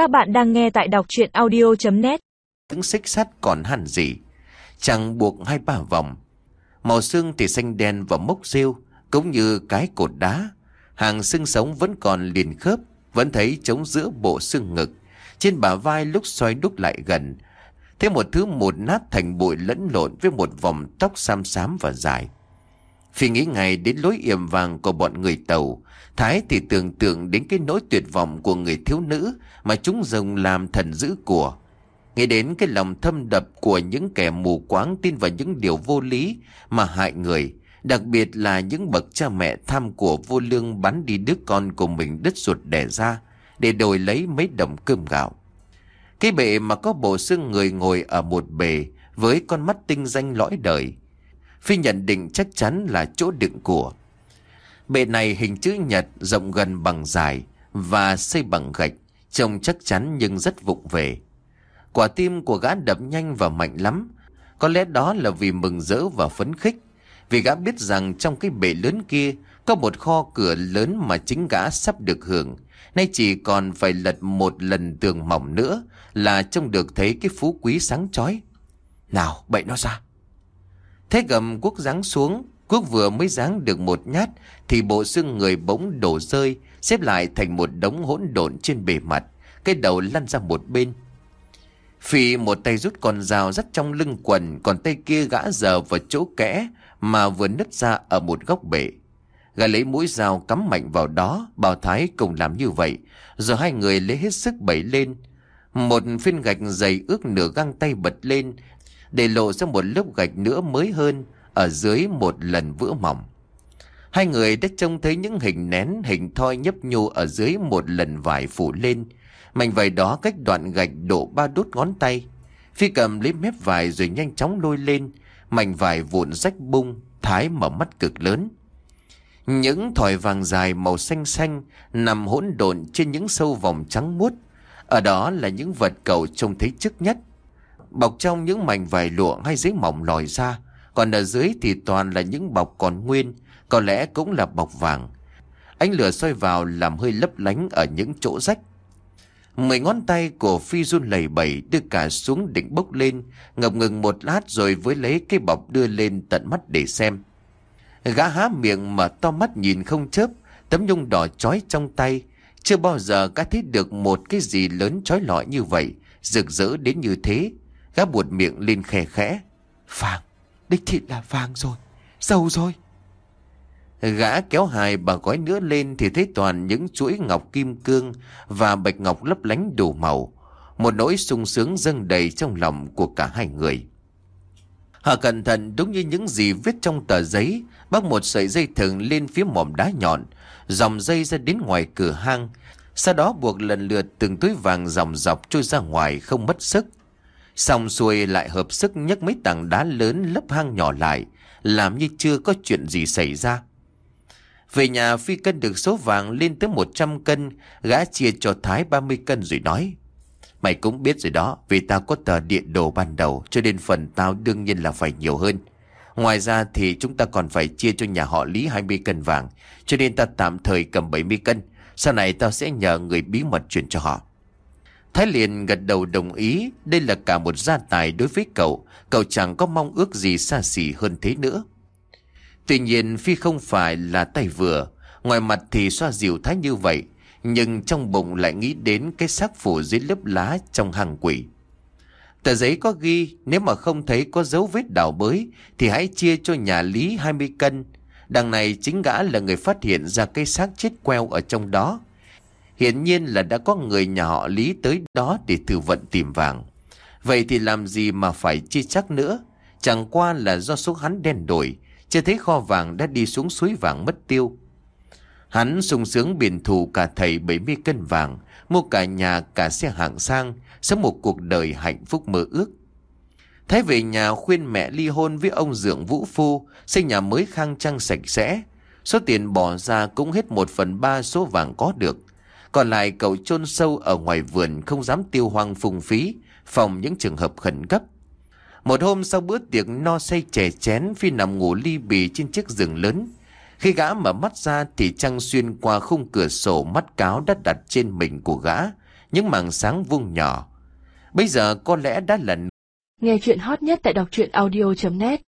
Các bạn đang nghe tại đọc chuyện audio.net Những xích sắt còn hẳn gì? Chẳng buộc hai ba vòng. Màu xương thì xanh đen và mốc rêu, Cũng như cái cột đá. Hàng xương sống vẫn còn liền khớp, Vẫn thấy trống giữa bộ xương ngực. Trên bả vai lúc xoay đúc lại gần. Thế một thứ một nát thành bụi lẫn lộn Với một vòng tóc xám xám và dài. Phi nghĩ ngay đến lối yểm vàng của bọn người tàu. Thái thì tưởng tượng đến cái nỗi tuyệt vọng của người thiếu nữ Mà chúng dùng làm thần giữ của. Nghĩ đến cái lòng thâm đập của những kẻ mù quáng tin vào những điều vô lý mà hại người, Đặc biệt là những bậc cha mẹ tham của vô lương bắn đi đứa con của mình đứt ruột đẻ ra Để đổi lấy mấy đồng cơm gạo. Cái bệ mà có bộ xương người ngồi ở một bề Với con mắt tinh danh lõi đời Phi nhận định chắc chắn là chỗ đựng của. Bệ này hình chữ nhật rộng gần bằng dài Và xây bằng gạch, Trông chắc chắn nhưng rất vụng về. Quả tim của gã đập nhanh và mạnh lắm. Có lẽ đó là vì mừng rỡ và phấn khích, Vì gã biết rằng trong cái bể lớn kia Có một kho cửa lớn mà chính gã sắp được hưởng. Nay chỉ còn phải lật một lần tường mỏng nữa Là trông được thấy cái phú quý sáng chói. Nào, bậy nó ra. Thế gầm quốc giáng xuống, Quốc vừa mới giáng được một nhát, Thì bộ xương người bỗng đổ rơi, Xếp lại thành một đống hỗn độn trên bề mặt, Cái đầu lăn ra một bên. Phi một tay rút con dao dắt trong lưng quần, Còn tay kia gã giờ vào chỗ kẽ Mà vừa nứt ra ở một góc bể. Gã lấy mũi dao cắm mạnh vào đó, Bảo Thái cùng làm như vậy. Rồi hai người lấy hết sức bẩy lên. Một phiên gạch dày ước nửa găng tay bật lên để lộ ra một lớp gạch nữa mới hơn Ở dưới một lần vữa mỏng. Hai người đã trông thấy những hình nén, Hình thoi nhấp nhô ở dưới một lần vải phủ lên. Mảnh vải đó cách đoạn gạch độ ba đốt ngón tay. Phi cầm lấy mép vải rồi nhanh chóng lôi lên. Mảnh vải vụn rách bung, Thái mở mắt cực lớn. Những thỏi vàng dài màu xanh xanh Nằm hỗn độn trên những sâu vòng trắng muốt. Ở đó là những vật cầu trông thấy trước nhất. Bọc trong những mảnh vải lụa hay giấy mỏng lòi ra Còn ở dưới thì toàn là những bọc còn nguyên Có lẽ cũng là bọc vàng Ánh lửa soi vào làm hơi lấp lánh ở những chỗ rách Mười ngón tay của Phi run lẩy bẩy đưa cả xuống định bốc lên, ngập ngừng một lát rồi với lấy cái bọc đưa lên tận mắt để xem. Gã há miệng mà to mắt nhìn không chớp, tấm nhung đỏ chói trong tay. Chưa bao giờ gã thấy được một cái gì lớn chói lọi như vậy, rực rỡ đến như thế. Gã buột miệng lên khe khẽ. Vàng, đích thị là vàng rồi, giàu rồi. Gã kéo hai bà gói nữa lên thì thấy toàn những chuỗi ngọc kim cương và bạch ngọc lấp lánh đủ màu. Một nỗi sung sướng dâng đầy trong lòng của cả hai người. Họ cẩn thận đúng như những gì viết trong tờ giấy, bắt một sợi dây thừng lên phía mỏm đá nhọn, dòng dây ra đến ngoài cửa hang, sau đó buộc lần lượt từng túi vàng dòng dọc trôi ra ngoài không mất sức. Xong xuôi lại hợp sức nhấc mấy tảng đá lớn lấp hang nhỏ lại, làm như chưa có chuyện gì xảy ra. Về nhà Phi cân được số vàng lên tới 100 cân, gã chia cho Thái 30 cân rồi nói. Mày cũng biết rồi đó, vì tao có tờ điện đồ ban đầu, cho nên phần tao đương nhiên là phải nhiều hơn. Ngoài ra thì chúng ta còn phải chia cho nhà họ Lý 20 cân vàng, cho nên ta tạm thời cầm 70 cân. Sau này tao sẽ nhờ người bí mật chuyển cho họ. Thái liền gật đầu đồng ý, đây là cả một gia tài đối với cậu, cậu chẳng có mong ước gì xa xỉ hơn thế nữa. Tuy nhiên Phi không phải là tay vừa Ngoài mặt thì xoa dịu thái như vậy Nhưng trong bụng lại nghĩ đến Cái xác phủ dưới lớp lá trong hàng quỷ. Tờ giấy có ghi Nếu mà không thấy có dấu vết đào bới Thì hãy chia cho nhà Lý 20 cân. Đằng này chính gã là người phát hiện ra cái xác chết queo ở trong đó hiển nhiên là đã có người nhà họ Lý tới đó để thử vận tìm vàng. Vậy thì làm gì mà phải chi chắc nữa? Chẳng qua là do số hắn đen đổi chưa thấy kho vàng đã đi xuống suối vàng mất tiêu. Hắn sung sướng biển thù cả thầy 70 cân vàng, Mua cả nhà cả xe hạng sang, Sống một cuộc đời hạnh phúc mơ ước. Thái về nhà khuyên mẹ ly hôn với ông Dượng Vũ Phu, Xây nhà mới khang trang sạch sẽ. Số tiền bỏ ra cũng hết một phần ba số vàng có được. Còn lại cậu chôn sâu ở ngoài vườn Không dám tiêu hoang phung phí, Phòng những trường hợp khẩn cấp. Một hôm sau bữa tiệc no say chè chén, Phi nằm ngủ ly bì trên chiếc giường lớn. Khi gã mở mắt ra thì trăng xuyên qua khung cửa sổ mắt cáo đã đặt trên mình của gã, những mảng sáng vuông nhỏ. Bây giờ có lẽ đã lần Nghe chuyện hot nhất tại đọc truyện audio.net